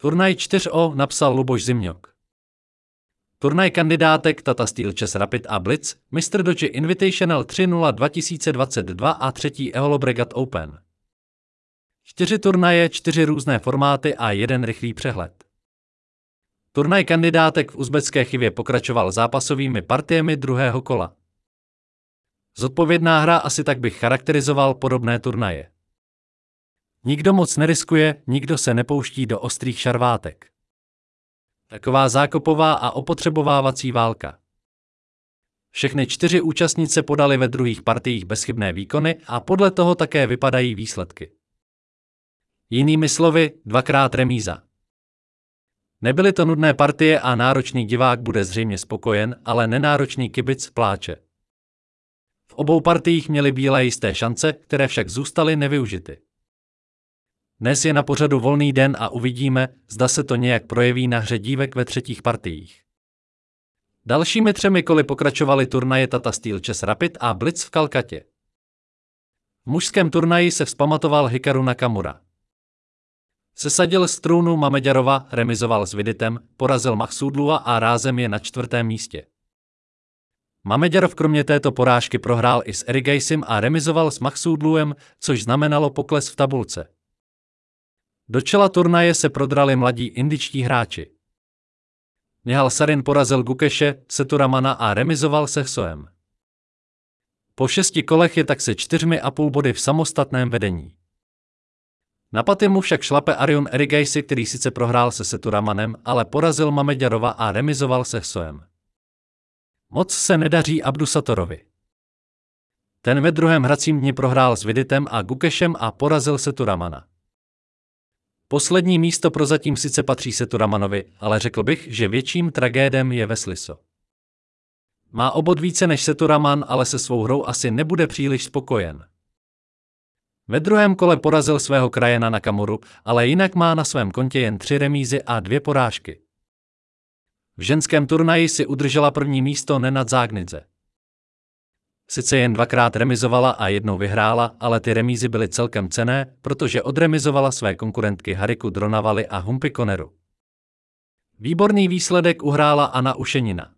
Turnaj 4O napsal Luboš Zimňok. Turnaj kandidátek Tata Steel Chess Rapid a Blitz, Mr. Doge Invitational 3.0 2022 a třetí Eolo Bregat Open. Čtyři turnaje, čtyři různé formáty a jeden rychlý přehled. Turnaj kandidátek v uzbecké chivě pokračoval zápasovými partiemi druhého kola. Zodpovědná hra asi tak bych charakterizoval podobné turnaje. Nikdo moc neriskuje, nikdo se nepouští do ostrých šarvátek. Taková zákopová a opotřebovávací válka. Všechny čtyři účastnice podali ve druhých partiích bezchybné výkony a podle toho také vypadají výsledky. Jinými slovy, dvakrát remíza. Nebyly to nudné partie a náročný divák bude zřejmě spokojen, ale nenáročný kibic pláče. V obou partiích měly bílé jisté šance, které však zůstaly nevyužity. Dnes je na pořadu volný den a uvidíme, zda se to nějak projeví na hře dívek ve třetích partiích. Dalšími třemi koly pokračovaly turnaje Tata Steel Chess Rapid a Blitz v Kalkatě. V mužském turnaji se vzpamatoval Hikaru Nakamura. Sesadil z trůnu Mameďarova, remizoval s Viditem, porazil Mahsudlua a rázem je na čtvrtém místě. Mameďarov kromě této porážky prohrál i s Erigejsim a remizoval s Mahsudluem, což znamenalo pokles v tabulce. Do čela turnaje se prodrali mladí indičtí hráči. Nihal Sarin porazil Gukeše, Seturamana a remizoval se Soem. Po šesti kolech je tak se čtyřmi a půl body v samostatném vedení. Na paty mu však šlape Arion Erigejsi, který sice prohrál se Seturamanem, ale porazil Mameďarova a remizoval se Soem. Moc se nedaří Abdusatorovi. Ten ve druhém hracím dni prohrál s Viditem a Gukešem a porazil Seturamana. Poslední místo prozatím sice patří Seturamanovi, ale řekl bych, že větším tragédem je Vesliso. Má obod více než Seturaman, ale se svou hrou asi nebude příliš spokojen. Ve druhém kole porazil svého krajena na Kamoru, ale jinak má na svém kontě jen tři remízy a dvě porážky. V ženském turnaji si udržela první místo Nenad Zágnidze. Sice jen dvakrát remizovala a jednou vyhrála, ale ty remízy byly celkem cené, protože odremizovala své konkurentky Hariku Dronavali a Humpy Koneru. Výborný výsledek uhrála Anna Ušenina.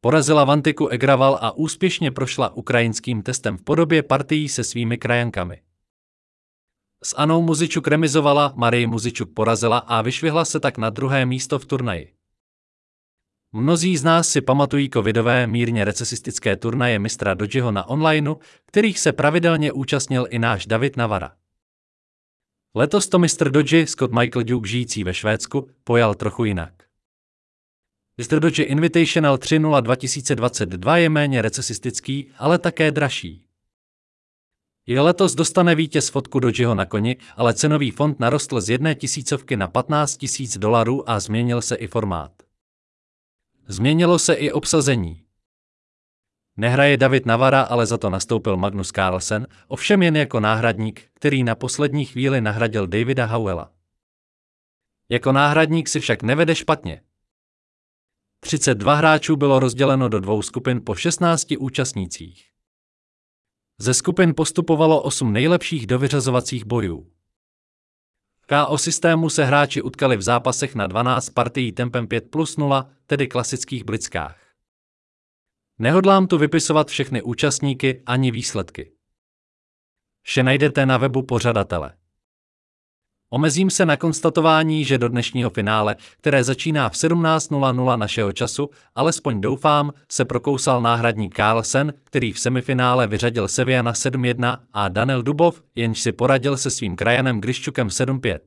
Porazila Vantiku Egraval a úspěšně prošla ukrajinským testem v podobě partií se svými krajankami. S Anou Muzičuk remizovala, Marii Muzičuk porazila a vyšvihla se tak na druhé místo v turnaji. Mnozí z nás si pamatují covidové mírně recesistické turnaje mistra Dodgeho na onlineu, kterých se pravidelně účastnil i náš David Navara. Letos to mistr Dodge Scott Michael Duke žijící ve Švédsku pojal trochu jinak. Mr. Dodge Invitational 3.0 2022 je méně recesistický, ale také dražší. I letos dostane vítěz fotku Dodgeho na koni, ale cenový fond narostl z jedné tisícovky na 15 tisíc dolarů a změnil se i formát. Změnilo se i obsazení. Nehraje David Navara, ale za to nastoupil Magnus Carlsen, ovšem jen jako náhradník, který na poslední chvíli nahradil Davida Howella. Jako náhradník si však nevede špatně. 32 hráčů bylo rozděleno do dvou skupin po 16 účastnících. Ze skupin postupovalo 8 nejlepších do vyřazovacích bojů. KO systému se hráči utkali v zápasech na 12 partií tempem 5 plus 0, tedy klasických blickách. Nehodlám tu vypisovat všechny účastníky ani výsledky. Vše najdete na webu pořadatele. Omezím se na konstatování, že do dnešního finále, které začíná v 17.00 našeho času, alespoň doufám, se prokousal náhradník Carlsen, který v semifinále vyřadil Seviana 7-1 a Daniel Dubov, jenž si poradil se svým krajanem Griščukem 7-5.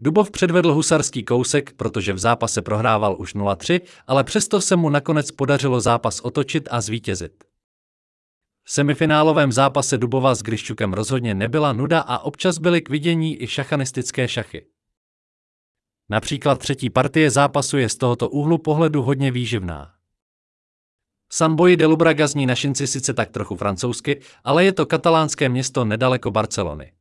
Dubov předvedl husarský kousek, protože v zápase prohrával už 0-3, ale přesto se mu nakonec podařilo zápas otočit a zvítězit. V semifinálovém zápase Dubova s Griščukem rozhodně nebyla nuda a občas byly k vidění i šachanistické šachy. Například třetí partie zápasu je z tohoto úhlu pohledu hodně výživná. Sanboy de Lubraga zní našinci sice tak trochu francouzsky, ale je to katalánské město nedaleko Barcelony.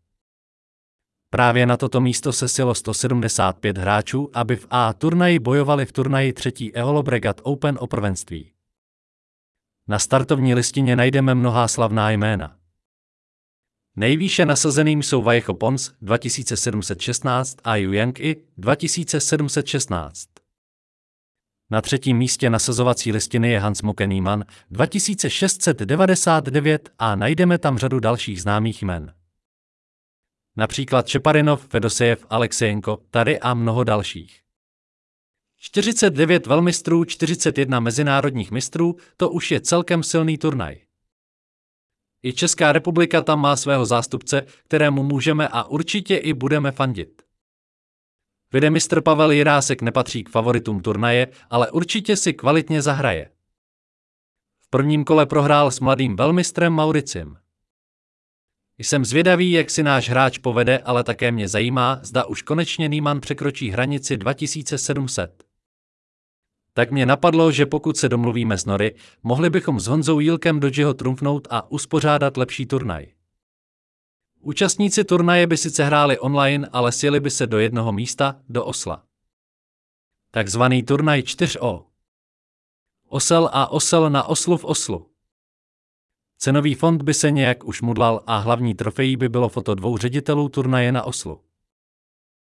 Právě na toto místo se silo 175 hráčů, aby v A turnaji bojovali v turnaji třetí Eolo Bregat Open o prvenství. Na startovní listině najdeme mnohá slavná jména. Nejvýše nasazeným jsou Vajecho Pons 2716 a Yu Yang I 2716. Na třetím místě nasazovací listiny je Hans Mukeníman 2699 a najdeme tam řadu dalších známých jmen. Například Čeparinov, Fedosejev, Alexejenko, tady a mnoho dalších. 49 velmistrů, 41 mezinárodních mistrů, to už je celkem silný turnaj. I Česká republika tam má svého zástupce, kterému můžeme a určitě i budeme fandit. Videmistr Pavel Jirásek nepatří k favoritům turnaje, ale určitě si kvalitně zahraje. V prvním kole prohrál s mladým velmistrem Mauricem. Jsem zvědavý, jak si náš hráč povede, ale také mě zajímá, zda už konečně Nýman překročí hranici 2700. Tak mě napadlo, že pokud se domluvíme s Nory, mohli bychom s Honzou Jílkem Dodgeho trumfnout a uspořádat lepší turnaj. Účastníci turnaje by sice hráli online, ale sjeli by se do jednoho místa, do Osla. Takzvaný turnaj 4O. Osel a osel na oslu v Oslu. Cenový fond by se nějak už mudlal a hlavní trofejí by bylo foto dvou ředitelů turnaje na Oslu.